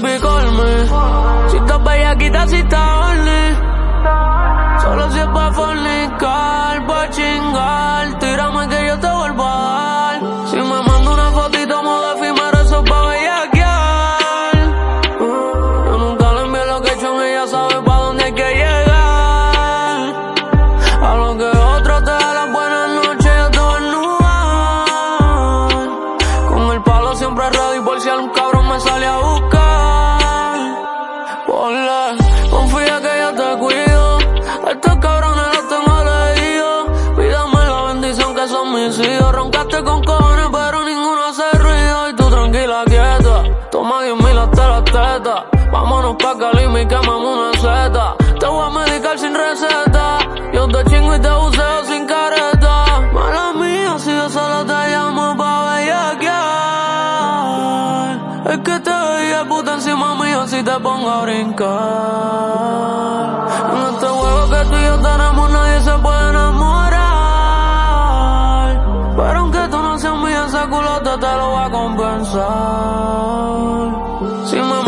baby, call me. Si estás bellaquita, si estás Roncaste con cojones, pero ninguno hace ruido. Y tú tranquila, quieta. Toma 10 mil hasta las tetas. Vámonos pa' Calima y quemamos una seta. Te voy a medicar sin receta. Yo te chingo y te buceo sin careta. Mala mía, si yo solo te llamo pa' bellaquear. Es que te veía puta encima mío si te pongo a brincar. todo te lo voy a compensar. Si me